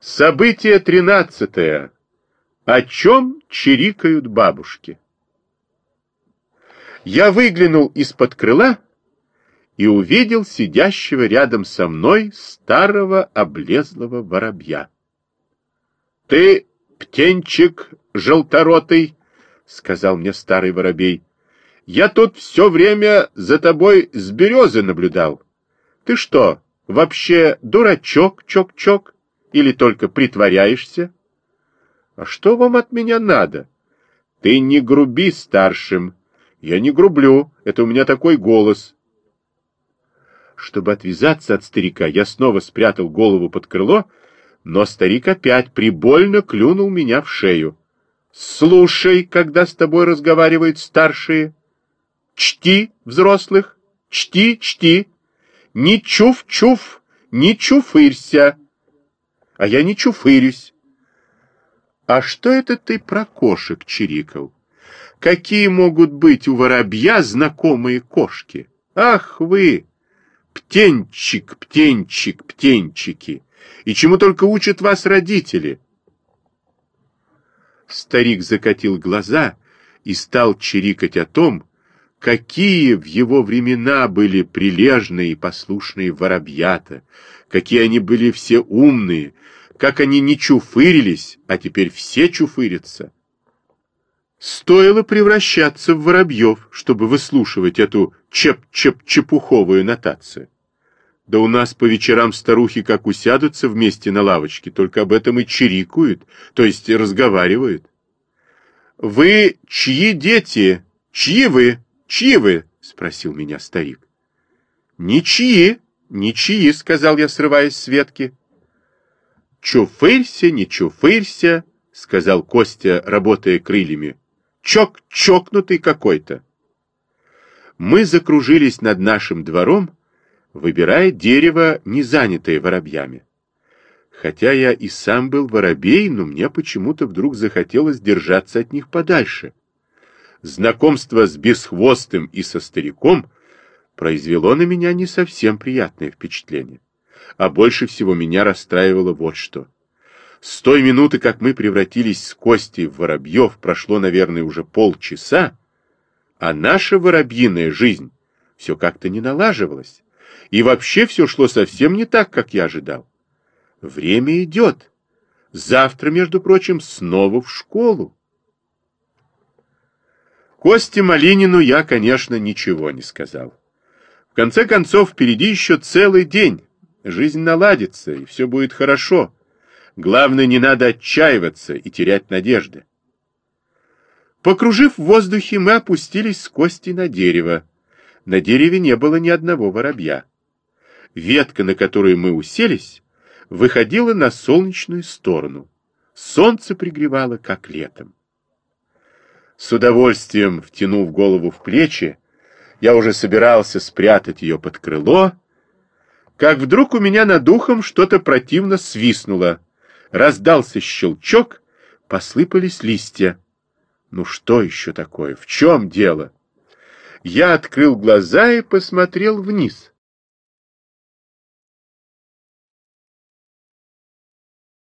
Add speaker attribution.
Speaker 1: Событие тринадцатое. О чем чирикают бабушки? Я выглянул из-под крыла и увидел сидящего рядом со мной старого облезлого воробья. — Ты, птенчик желторотый, — сказал мне старый воробей, — я тут все время за тобой с березы наблюдал. Ты что, вообще дурачок, чок-чок? Или только притворяешься? А что вам от меня надо? Ты не груби старшим. Я не грублю, это у меня такой голос. Чтобы отвязаться от старика, я снова спрятал голову под крыло, но старик опять прибольно клюнул меня в шею. Слушай, когда с тобой разговаривают старшие. Чти взрослых, чти, чти. Не чув-чув, не чуфырься а я не чуфырюсь. А что это ты про кошек чирикал? Какие могут быть у воробья знакомые кошки? Ах вы, птенчик, птенчик, птенчики! И чему только учат вас родители? Старик закатил глаза и стал чирикать о том, какие в его времена были прилежные и послушные воробьята, какие они были все умные, как они не чуфырились, а теперь все чуфырятся. Стоило превращаться в воробьев, чтобы выслушивать эту чеп-чеп-чепуховую нотацию. Да у нас по вечерам старухи как усядутся вместе на лавочке, только об этом и чирикают, то есть разговаривают. «Вы чьи дети? Чьи вы? Чьи вы?» — спросил меня старик. «Ничьи, ничьи», — сказал я, срываясь с ветки. «Чуфырься, не чуфырься», — сказал Костя, работая крыльями. «Чок, чокнутый какой-то». Мы закружились над нашим двором, выбирая дерево, не занятое воробьями. Хотя я и сам был воробей, но мне почему-то вдруг захотелось держаться от них подальше. Знакомство с бесхвостым и со стариком произвело на меня не совсем приятное впечатление. А больше всего меня расстраивало вот что. С той минуты, как мы превратились с Костей в воробьев, прошло, наверное, уже полчаса, а наша воробьиная жизнь все как-то не налаживалась. И вообще все шло совсем не так, как я ожидал. Время идет. Завтра, между прочим, снова в школу. Косте Малинину я, конечно, ничего не сказал. В конце концов, впереди еще целый день. Жизнь наладится, и все будет хорошо. Главное, не надо отчаиваться и терять надежды. Покружив в воздухе, мы опустились с кости на дерево. На дереве не было ни одного воробья. Ветка, на которую мы уселись, выходила на солнечную сторону. Солнце пригревало, как летом. С удовольствием втянув голову в плечи, я уже собирался спрятать ее под крыло, как вдруг у меня над ухом что-то противно свистнуло. Раздался щелчок, посыпались листья. Ну что еще такое? В чем дело? Я открыл глаза и посмотрел вниз.